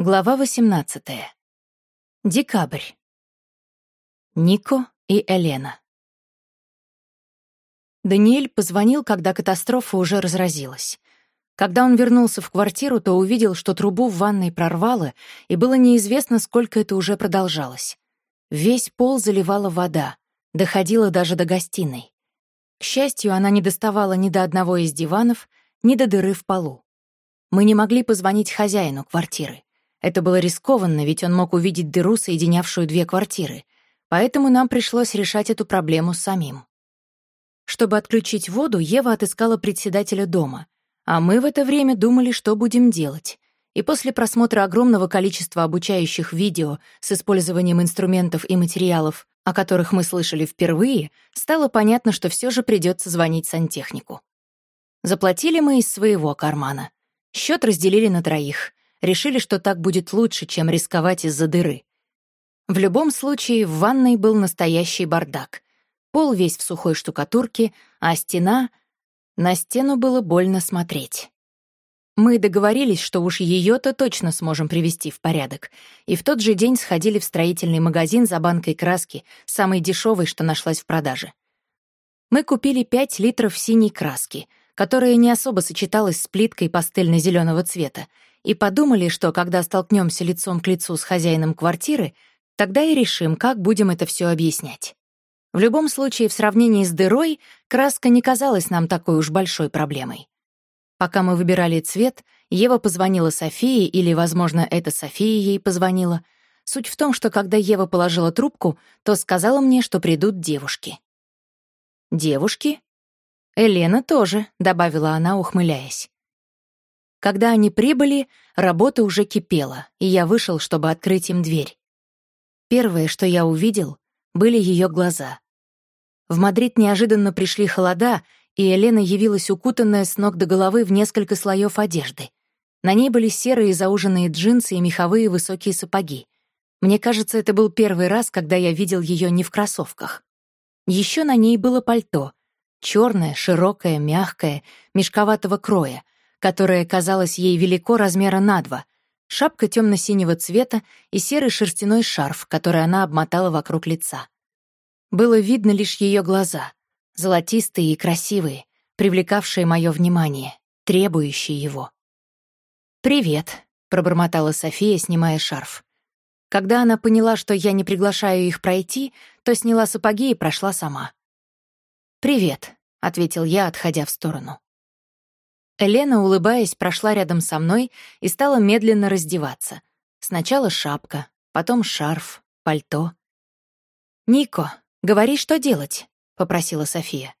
Глава 18. Декабрь. Нико и Елена. Даниэль позвонил, когда катастрофа уже разразилась. Когда он вернулся в квартиру, то увидел, что трубу в ванной прорвало, и было неизвестно, сколько это уже продолжалось. Весь пол заливала вода, доходила даже до гостиной. К счастью, она не доставала ни до одного из диванов, ни до дыры в полу. Мы не могли позвонить хозяину квартиры. Это было рискованно, ведь он мог увидеть дыру, соединявшую две квартиры. Поэтому нам пришлось решать эту проблему самим. Чтобы отключить воду, Ева отыскала председателя дома. А мы в это время думали, что будем делать. И после просмотра огромного количества обучающих видео с использованием инструментов и материалов, о которых мы слышали впервые, стало понятно, что все же придется звонить сантехнику. Заплатили мы из своего кармана. Счет разделили на троих решили, что так будет лучше, чем рисковать из-за дыры. В любом случае, в ванной был настоящий бардак. Пол весь в сухой штукатурке, а стена... На стену было больно смотреть. Мы договорились, что уж ее-то точно сможем привести в порядок, и в тот же день сходили в строительный магазин за банкой краски, самой дешевой, что нашлась в продаже. Мы купили 5 литров синей краски, которая не особо сочеталась с плиткой пастельно-зеленого цвета, и подумали, что когда столкнемся лицом к лицу с хозяином квартиры, тогда и решим, как будем это все объяснять. В любом случае, в сравнении с дырой, краска не казалась нам такой уж большой проблемой. Пока мы выбирали цвет, Ева позвонила Софии, или, возможно, это София ей позвонила. Суть в том, что когда Ева положила трубку, то сказала мне, что придут девушки. «Девушки?» «Елена тоже», — добавила она, ухмыляясь. Когда они прибыли, работа уже кипела, и я вышел, чтобы открыть им дверь. Первое, что я увидел, были ее глаза. В Мадрид неожиданно пришли холода, и Елена явилась укутанная с ног до головы в несколько слоев одежды. На ней были серые зауженные джинсы и меховые высокие сапоги. Мне кажется, это был первый раз, когда я видел ее не в кроссовках. Еще на ней было пальто. черное, широкое, мягкое, мешковатого кроя, которое казалось ей велико размера на два, шапка темно-синего цвета и серый шерстяной шарф, который она обмотала вокруг лица. Было видно лишь ее глаза, золотистые и красивые, привлекавшие мое внимание, требующие его. «Привет», — пробормотала София, снимая шарф. Когда она поняла, что я не приглашаю их пройти, то сняла сапоги и прошла сама. «Привет», — ответил я, отходя в сторону. Елена, улыбаясь, прошла рядом со мной и стала медленно раздеваться. Сначала шапка, потом шарф, пальто. «Нико, говори, что делать», — попросила София.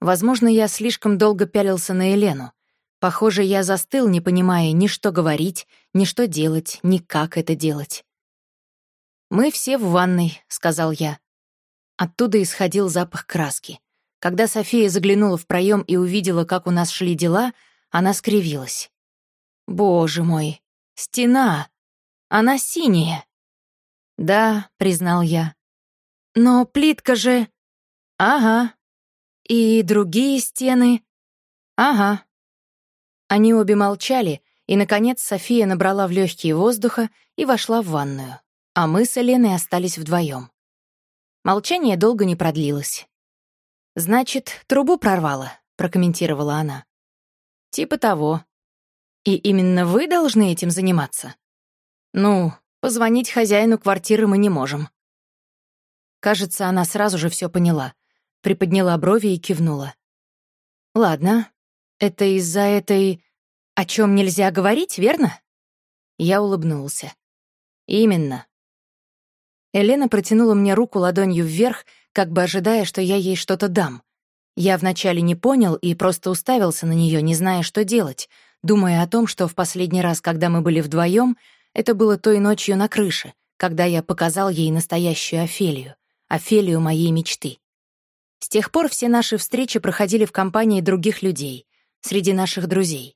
Возможно, я слишком долго пялился на Елену. Похоже, я застыл, не понимая ни что говорить, ни что делать, ни как это делать. «Мы все в ванной», — сказал я. Оттуда исходил запах краски. Когда София заглянула в проем и увидела, как у нас шли дела, она скривилась. «Боже мой, стена! Она синяя!» «Да», — признал я. «Но плитка же...» «Ага. И другие стены...» «Ага». Они обе молчали, и, наконец, София набрала в легкие воздуха и вошла в ванную, а мы с Еленой остались вдвоем. Молчание долго не продлилось. «Значит, трубу прорвало», — прокомментировала она. «Типа того. И именно вы должны этим заниматься?» «Ну, позвонить хозяину квартиры мы не можем». Кажется, она сразу же все поняла. Приподняла брови и кивнула. «Ладно, это из-за этой... О чем нельзя говорить, верно?» Я улыбнулся. «Именно». Елена протянула мне руку ладонью вверх, как бы ожидая, что я ей что-то дам. Я вначале не понял и просто уставился на нее, не зная, что делать, думая о том, что в последний раз, когда мы были вдвоем, это было той ночью на крыше, когда я показал ей настоящую Офелию, Офелию моей мечты. С тех пор все наши встречи проходили в компании других людей, среди наших друзей.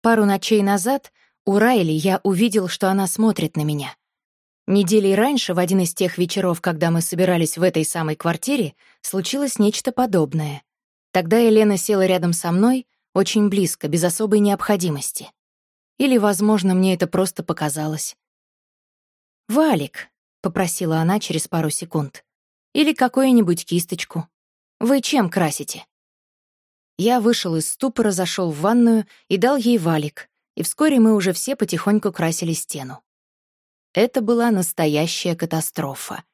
Пару ночей назад у Райли я увидел, что она смотрит на меня. Недели раньше, в один из тех вечеров, когда мы собирались в этой самой квартире, случилось нечто подобное. Тогда Елена села рядом со мной, очень близко, без особой необходимости. Или, возможно, мне это просто показалось. «Валик», — попросила она через пару секунд, «или какую-нибудь кисточку. Вы чем красите?» Я вышел из ступора, зашел в ванную и дал ей валик, и вскоре мы уже все потихоньку красили стену. Это была настоящая катастрофа.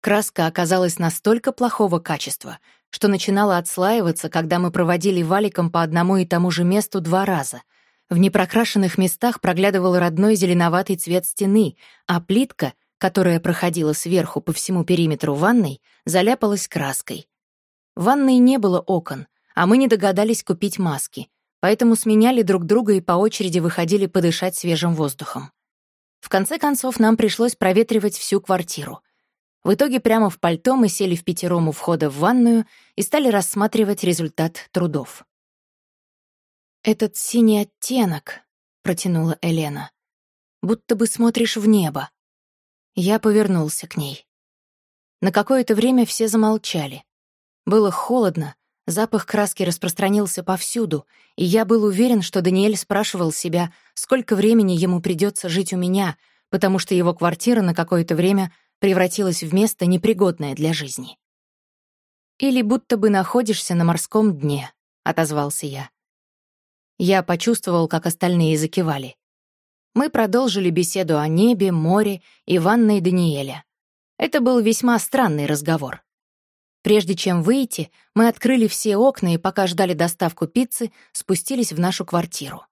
Краска оказалась настолько плохого качества, что начинала отслаиваться, когда мы проводили валиком по одному и тому же месту два раза. В непрокрашенных местах проглядывал родной зеленоватый цвет стены, а плитка, которая проходила сверху по всему периметру ванной, заляпалась краской. В ванной не было окон, а мы не догадались купить маски, поэтому сменяли друг друга и по очереди выходили подышать свежим воздухом. В конце концов, нам пришлось проветривать всю квартиру. В итоге прямо в пальто мы сели в пятером у входа в ванную и стали рассматривать результат трудов. «Этот синий оттенок», — протянула Елена, — «будто бы смотришь в небо». Я повернулся к ней. На какое-то время все замолчали. Было холодно, Запах краски распространился повсюду, и я был уверен, что Даниэль спрашивал себя, сколько времени ему придется жить у меня, потому что его квартира на какое-то время превратилась в место, непригодное для жизни. «Или будто бы находишься на морском дне», — отозвался я. Я почувствовал, как остальные закивали. Мы продолжили беседу о небе, море и ванной Даниэля. Это был весьма странный разговор. Прежде чем выйти, мы открыли все окна и, пока ждали доставку пиццы, спустились в нашу квартиру.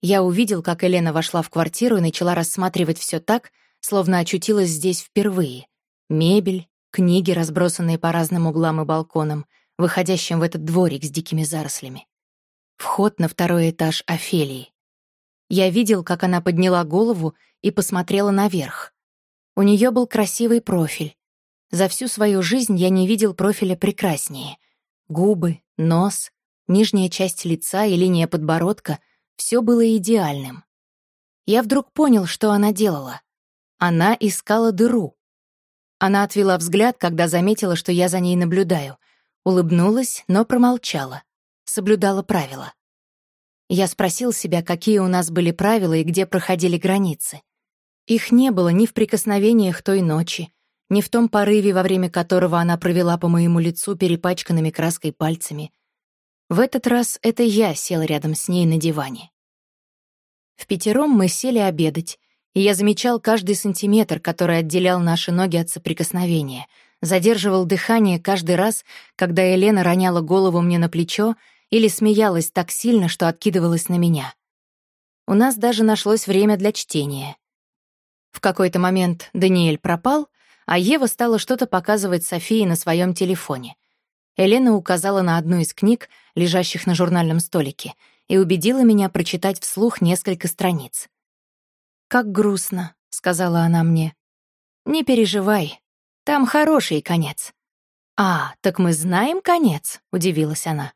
Я увидел, как Елена вошла в квартиру и начала рассматривать все так, словно очутилась здесь впервые. Мебель, книги, разбросанные по разным углам и балконам, выходящим в этот дворик с дикими зарослями. Вход на второй этаж Офелии. Я видел, как она подняла голову и посмотрела наверх. У нее был красивый профиль, за всю свою жизнь я не видел профиля прекраснее. Губы, нос, нижняя часть лица и линия подбородка — все было идеальным. Я вдруг понял, что она делала. Она искала дыру. Она отвела взгляд, когда заметила, что я за ней наблюдаю. Улыбнулась, но промолчала. Соблюдала правила. Я спросил себя, какие у нас были правила и где проходили границы. Их не было ни в прикосновениях той ночи, не в том порыве, во время которого она провела по моему лицу перепачканными краской пальцами. В этот раз это я сел рядом с ней на диване. В пятером мы сели обедать, и я замечал каждый сантиметр, который отделял наши ноги от соприкосновения, задерживал дыхание каждый раз, когда Елена роняла голову мне на плечо или смеялась так сильно, что откидывалась на меня. У нас даже нашлось время для чтения. В какой-то момент Даниэль пропал, а Ева стала что-то показывать Софии на своем телефоне. Елена указала на одну из книг, лежащих на журнальном столике, и убедила меня прочитать вслух несколько страниц. «Как грустно», — сказала она мне. «Не переживай, там хороший конец». «А, так мы знаем конец», — удивилась она.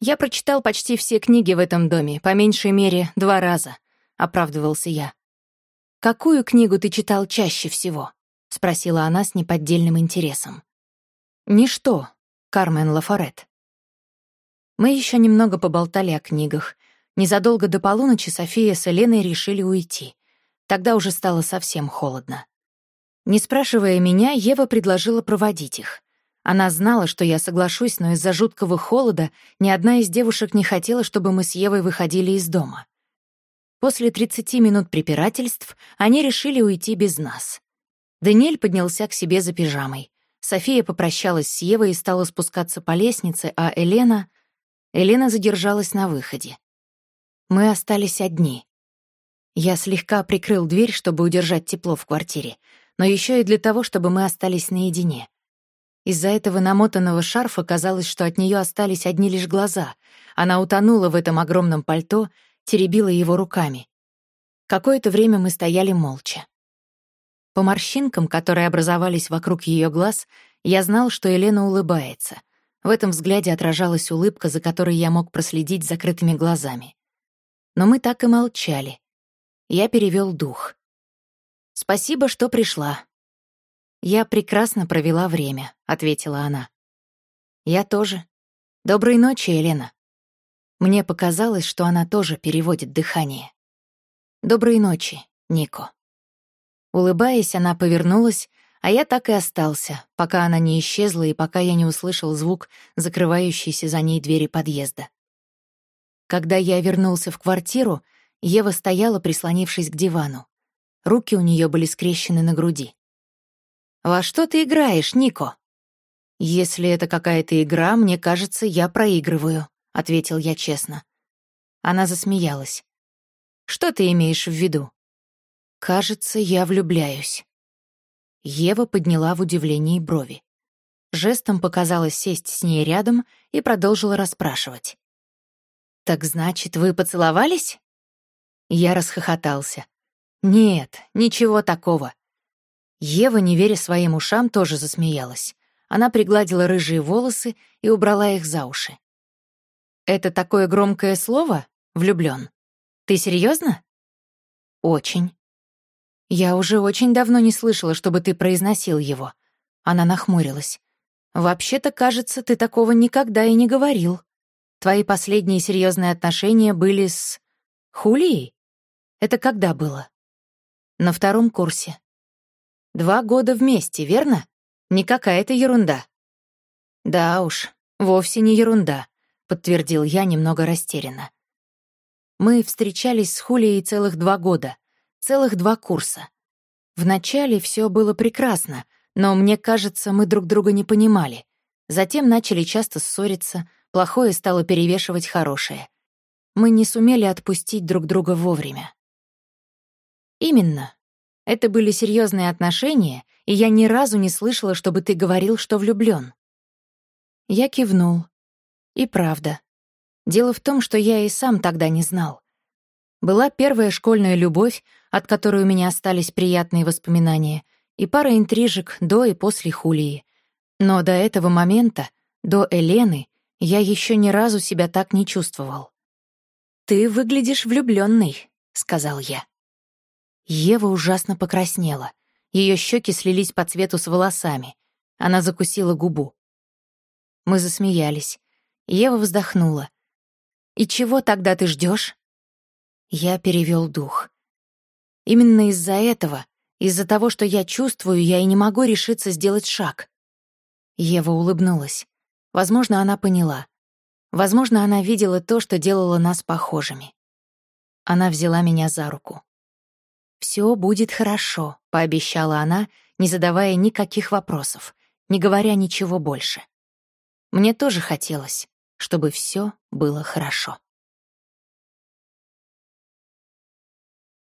«Я прочитал почти все книги в этом доме, по меньшей мере, два раза», — оправдывался я. «Какую книгу ты читал чаще всего?» — спросила она с неподдельным интересом. «Ничто, Кармен Лафорет». Мы еще немного поболтали о книгах. Незадолго до полуночи София с Еленой решили уйти. Тогда уже стало совсем холодно. Не спрашивая меня, Ева предложила проводить их. Она знала, что я соглашусь, но из-за жуткого холода ни одна из девушек не хотела, чтобы мы с Евой выходили из дома. После 30 минут препирательств они решили уйти без нас. Даниэль поднялся к себе за пижамой. София попрощалась с Евой и стала спускаться по лестнице, а Елена... Елена задержалась на выходе. Мы остались одни. Я слегка прикрыл дверь, чтобы удержать тепло в квартире, но еще и для того, чтобы мы остались наедине. Из-за этого намотанного шарфа казалось, что от нее остались одни лишь глаза. Она утонула в этом огромном пальто, теребила его руками. Какое-то время мы стояли молча. По морщинкам, которые образовались вокруг ее глаз, я знал, что Елена улыбается. В этом взгляде отражалась улыбка, за которой я мог проследить закрытыми глазами. Но мы так и молчали. Я перевел дух. «Спасибо, что пришла». «Я прекрасно провела время», — ответила она. «Я тоже. Доброй ночи, Елена». Мне показалось, что она тоже переводит дыхание. Доброй ночи, Нико». Улыбаясь, она повернулась, а я так и остался, пока она не исчезла и пока я не услышал звук закрывающейся за ней двери подъезда. Когда я вернулся в квартиру, Ева стояла, прислонившись к дивану. Руки у нее были скрещены на груди. «Во что ты играешь, Нико?» «Если это какая-то игра, мне кажется, я проигрываю», — ответил я честно. Она засмеялась. «Что ты имеешь в виду?» «Кажется, я влюбляюсь». Ева подняла в удивлении брови. Жестом показалось сесть с ней рядом и продолжила расспрашивать. «Так значит, вы поцеловались?» Я расхохотался. «Нет, ничего такого». Ева, не веря своим ушам, тоже засмеялась. Она пригладила рыжие волосы и убрала их за уши. «Это такое громкое слово? Влюблён? Ты серьёзно?» «Очень». «Я уже очень давно не слышала, чтобы ты произносил его». Она нахмурилась. «Вообще-то, кажется, ты такого никогда и не говорил. Твои последние серьезные отношения были с... Хулией? Это когда было?» «На втором курсе». «Два года вместе, верно? Не какая-то ерунда». «Да уж, вовсе не ерунда», — подтвердил я немного растерянно. Мы встречались с Хулией целых два года — Целых два курса. Вначале все было прекрасно, но, мне кажется, мы друг друга не понимали. Затем начали часто ссориться, плохое стало перевешивать хорошее. Мы не сумели отпустить друг друга вовремя. Именно. Это были серьезные отношения, и я ни разу не слышала, чтобы ты говорил, что влюблён. Я кивнул. И правда. Дело в том, что я и сам тогда не знал. Была первая школьная любовь, от которой у меня остались приятные воспоминания, и пара интрижек до и после Хулии. Но до этого момента, до Элены, я еще ни разу себя так не чувствовал. «Ты выглядишь влюбленный, сказал я. Ева ужасно покраснела. Ее щеки слились по цвету с волосами. Она закусила губу. Мы засмеялись. Ева вздохнула. «И чего тогда ты ждешь? Я перевел дух. Именно из-за этого, из-за того, что я чувствую, я и не могу решиться сделать шаг. Ева улыбнулась. Возможно, она поняла. Возможно, она видела то, что делало нас похожими. Она взяла меня за руку. «Всё будет хорошо», — пообещала она, не задавая никаких вопросов, не говоря ничего больше. Мне тоже хотелось, чтобы всё было хорошо.